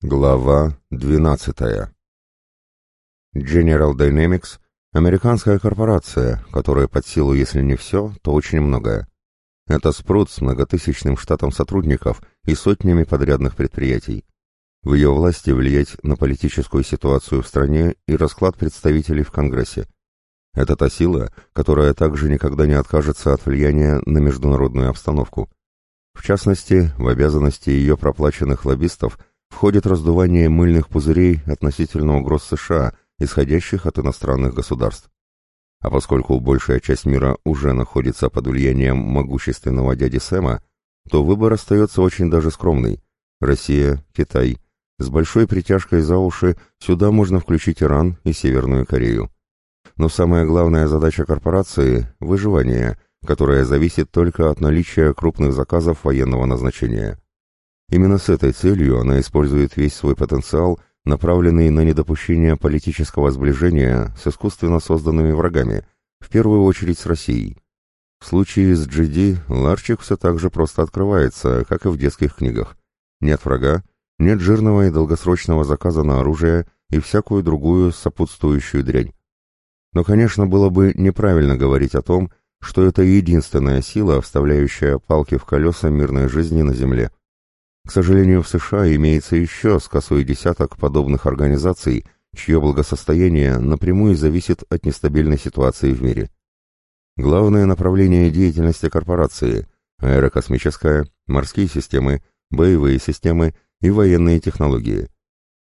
Глава 12. General Dynamics – американская корпорация, которая под силу, если не все, то очень многое. Это спрут с многотысячным штатом сотрудников и сотнями подрядных предприятий. В ее власти влиять на политическую ситуацию в стране и расклад представителей в Конгрессе. Это та сила, которая также никогда не откажется от влияния на международную обстановку. В частности, в обязанности ее проплаченных лоббистов – входит раздувание мыльных пузырей относительно угроз США, исходящих от иностранных государств. А поскольку большая часть мира уже находится под влиянием могущественного дяди Сэма, то выбор остается очень даже скромный. Россия, Китай. С большой притяжкой за уши сюда можно включить Иран и Северную Корею. Но самая главная задача корпорации – выживание, которое зависит только от наличия крупных заказов военного назначения. Именно с этой целью она использует весь свой потенциал, направленный на недопущение политического сближения с искусственно созданными врагами, в первую очередь с Россией. В случае с GD ларчик все так же просто открывается, как и в детских книгах. Нет врага, нет жирного и долгосрочного заказа на оружие и всякую другую сопутствующую дрянь. Но, конечно, было бы неправильно говорить о том, что это единственная сила, вставляющая палки в колеса мирной жизни на Земле. К сожалению, в США имеется еще с косой десяток подобных организаций, чье благосостояние напрямую зависит от нестабильной ситуации в мире. Главное направление деятельности корпорации – аэрокосмическая, морские системы, боевые системы и военные технологии.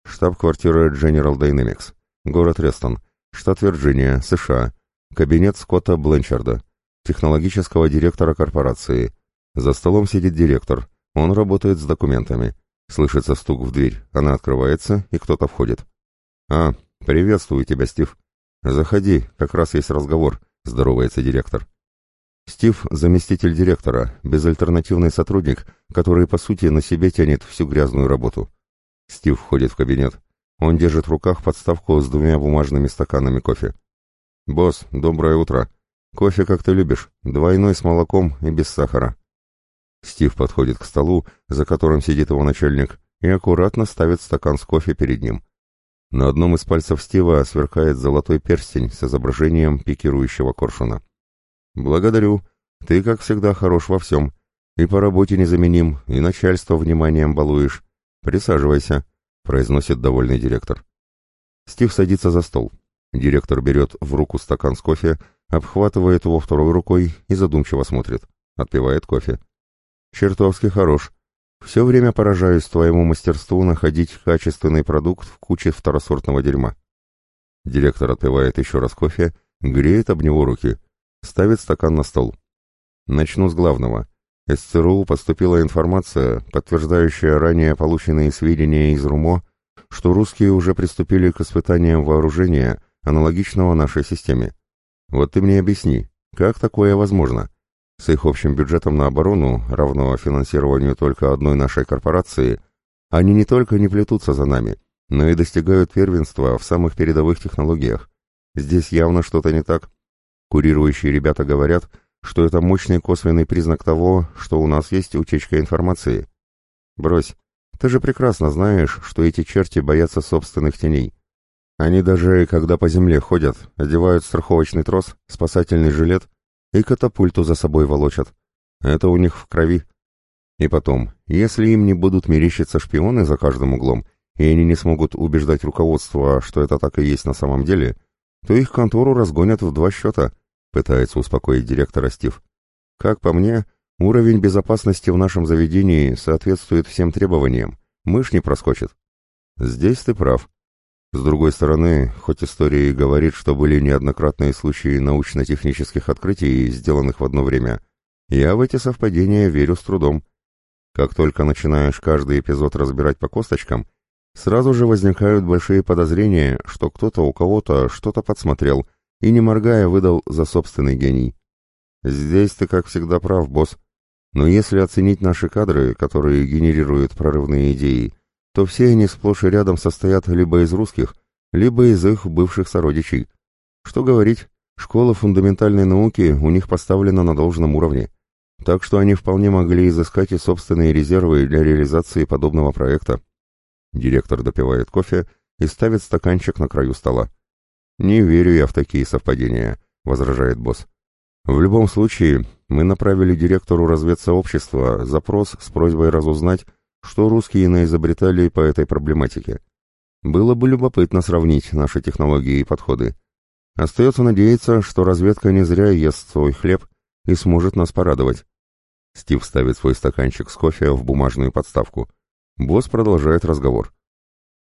Штаб-квартира General Dynamics, город Рестон, штат Вирджиния, США, кабинет Скотта Бленчарда, технологического директора корпорации. За столом сидит директор – он работает с документами. Слышится стук в дверь, она открывается, и кто-то входит. «А, приветствую тебя, Стив. Заходи, как раз есть разговор», — здоровается директор. Стив — заместитель директора, безальтернативный сотрудник, который, по сути, на себе тянет всю грязную работу. Стив входит в кабинет. Он держит в руках подставку с двумя бумажными стаканами кофе. «Босс, доброе утро. Кофе, как ты любишь, двойной с молоком и без сахара. Стив подходит к столу, за которым сидит его начальник, и аккуратно ставит стакан с кофе перед ним. На одном из пальцев Стива сверкает золотой перстень с изображением пикирующего коршуна. «Благодарю. Ты, как всегда, хорош во всем. И по работе незаменим, и начальство вниманием балуешь. Присаживайся», — произносит довольный директор. Стив садится за стол. Директор берет в руку стакан с кофе, обхватывает его второй рукой и задумчиво смотрит. Отпивает кофе. Чертовски хорош. Все время поражаюсь твоему мастерству находить качественный продукт в куче второсортного дерьма. Директор отпивает еще раз кофе, греет об него руки, ставит стакан на стол. Начну с главного. Из ЦРУ поступила информация, подтверждающая ранее полученные сведения из РУМО, что русские уже приступили к испытаниям вооружения, аналогичного нашей системе. Вот ты мне объясни, как такое возможно? С их общим бюджетом на оборону, равного финансированию только одной нашей корпорации, они не только не плетутся за нами, но и достигают первенства в самых передовых технологиях. Здесь явно что-то не так. Курирующие ребята говорят, что это мощный косвенный признак того, что у нас есть утечка информации. Брось, ты же прекрасно знаешь, что эти черти боятся собственных теней. Они даже, когда по земле ходят, одевают страховочный трос, спасательный жилет и катапульту за собой волочат. Это у них в крови. И потом, если им не будут мерещиться шпионы за каждым углом, и они не смогут убеждать руководство, что это так и есть на самом деле, то их контору разгонят в два счета, пытается успокоить директора Стив. Как по мне, уровень безопасности в нашем заведении соответствует всем требованиям, мышь не проскочит. Здесь ты прав, с другой стороны, хоть история и говорит, что были неоднократные случаи научно-технических открытий, сделанных в одно время, я в эти совпадения верю с трудом. Как только начинаешь каждый эпизод разбирать по косточкам, сразу же возникают большие подозрения, что кто-то у кого-то что-то подсмотрел и, не моргая, выдал за собственный гений. Здесь ты, как всегда, прав, босс. Но если оценить наши кадры, которые генерируют прорывные идеи, то все они сплошь и рядом состоят либо из русских, либо из их бывших сородичей. Что говорить, школа фундаментальной науки у них поставлена на должном уровне, так что они вполне могли изыскать и собственные резервы для реализации подобного проекта. Директор допивает кофе и ставит стаканчик на краю стола. «Не верю я в такие совпадения», — возражает босс. «В любом случае, мы направили директору разведсообщества запрос с просьбой разузнать, что русские наизобретали по этой проблематике. Было бы любопытно сравнить наши технологии и подходы. Остается надеяться, что разведка не зря ест свой хлеб и сможет нас порадовать». Стив ставит свой стаканчик с кофе в бумажную подставку. Босс продолжает разговор.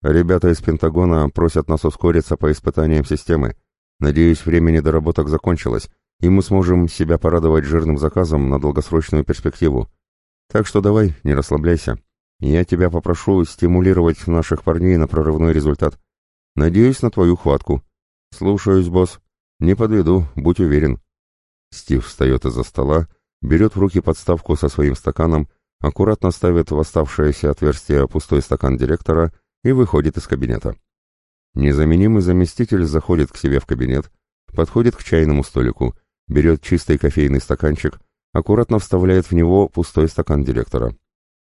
«Ребята из Пентагона просят нас ускориться по испытаниям системы. Надеюсь, время недоработок закончилось, и мы сможем себя порадовать жирным заказом на долгосрочную перспективу. Так что давай, не расслабляйся. Я тебя попрошу стимулировать наших парней на прорывной результат. Надеюсь на твою хватку. Слушаюсь, босс. Не подведу, будь уверен». Стив встает из-за стола, берет в руки подставку со своим стаканом аккуратно ставит в оставшееся отверстие пустой стакан директора и выходит из кабинета. Незаменимый заместитель заходит к себе в кабинет, подходит к чайному столику, берет чистый кофейный стаканчик, аккуратно вставляет в него пустой стакан директора.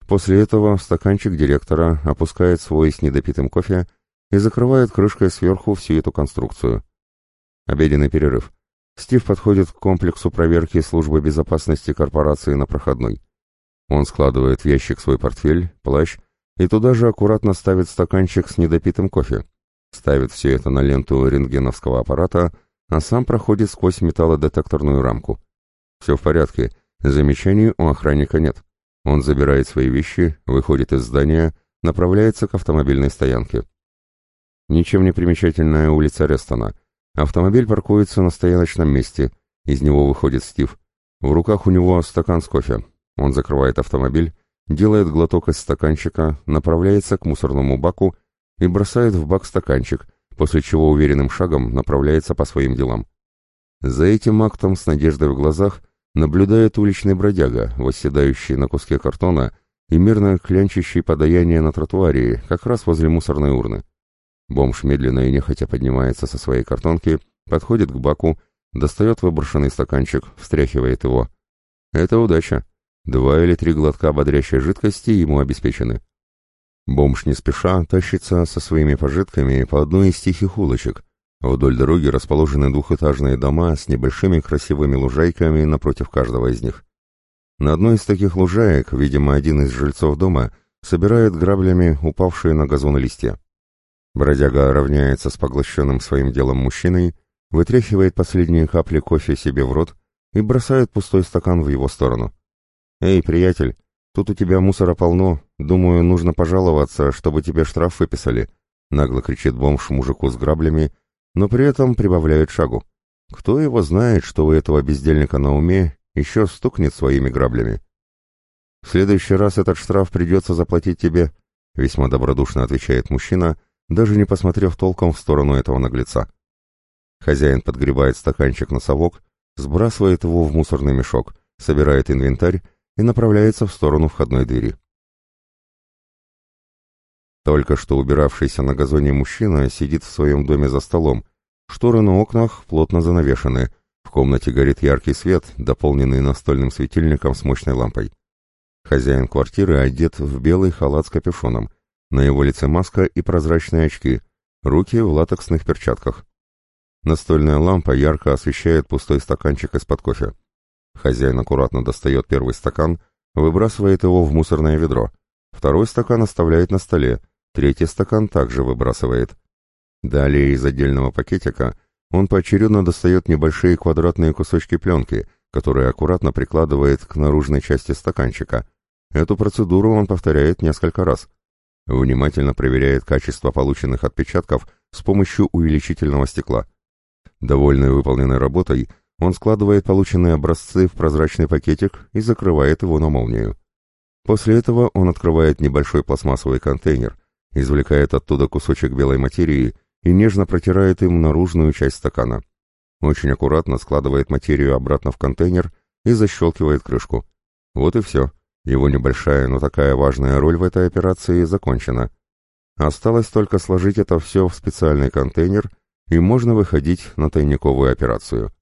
После этого стаканчик директора опускает свой с недопитым кофе и закрывает крышкой сверху всю эту конструкцию. Обеденный перерыв. Стив подходит к комплексу проверки службы безопасности корпорации на проходной. Он складывает в ящик свой портфель, плащ и туда же аккуратно ставит стаканчик с недопитым кофе. Ставит все это на ленту рентгеновского аппарата, а сам проходит сквозь металлодетекторную рамку. Все в порядке, замечаний у охранника нет. Он забирает свои вещи, выходит из здания, направляется к автомобильной стоянке. Ничем не примечательная улица Рестона. Автомобиль паркуется на стояночном месте. Из него выходит Стив. В руках у него стакан с кофе. Он закрывает автомобиль, делает глоток из стаканчика, направляется к мусорному баку и бросает в бак стаканчик, после чего уверенным шагом направляется по своим делам. За этим актом с надеждой в глазах наблюдает уличный бродяга, восседающий на куске картона и мирно клянчащий подаяние на тротуаре, как раз возле мусорной урны. Бомж медленно и нехотя поднимается со своей картонки, подходит к баку, достает выброшенный стаканчик, встряхивает его. Это удача. Два или три глотка бодрящей жидкости ему обеспечены. Бомж не спеша тащится со своими пожитками по одной из тихих улочек. Вдоль дороги расположены двухэтажные дома с небольшими красивыми лужайками напротив каждого из них. На одной из таких лужаек, видимо, один из жильцов дома собирает граблями упавшие на газон листья. Бродяга равняется с поглощенным своим делом мужчиной, вытряхивает последние капли кофе себе в рот и бросает пустой стакан в его сторону. «Эй, приятель, тут у тебя мусора полно, думаю, нужно пожаловаться, чтобы тебе штраф выписали», — нагло кричит бомж мужику с граблями, но при этом прибавляет шагу. Кто его знает, что у этого бездельника на уме еще стукнет своими граблями. «В следующий раз этот штраф придется заплатить тебе», — весьма добродушно отвечает мужчина, даже не посмотрев толком в сторону этого наглеца. Хозяин подгребает стаканчик на совок, сбрасывает его в мусорный мешок, собирает инвентарь и направляется в сторону входной двери. Только что убиравшийся на газоне мужчина сидит в своем доме за столом. Шторы на окнах плотно занавешены. В комнате горит яркий свет, дополненный настольным светильником с мощной лампой. Хозяин квартиры одет в белый халат с капюшоном. На его лице маска и прозрачные очки, руки в латексных перчатках. Настольная лампа ярко освещает пустой стаканчик из-под кофе. Хозяин аккуратно достает первый стакан, выбрасывает его в мусорное ведро. Второй стакан оставляет на столе, третий стакан также выбрасывает. Далее из отдельного пакетика он поочередно достает небольшие квадратные кусочки пленки, которые аккуратно прикладывает к наружной части стаканчика. Эту процедуру он повторяет несколько раз. Внимательно проверяет качество полученных отпечатков с помощью увеличительного стекла. Довольный выполненной работой, он складывает полученные образцы в прозрачный пакетик и закрывает его на молнию. После этого он открывает небольшой пластмассовый контейнер, извлекает оттуда кусочек белой материи и нежно протирает им наружную часть стакана. Очень аккуратно складывает материю обратно в контейнер и защелкивает крышку. Вот и все. Его небольшая, но такая важная роль в этой операции закончена. Осталось только сложить это все в специальный контейнер, и можно выходить на тайниковую операцию.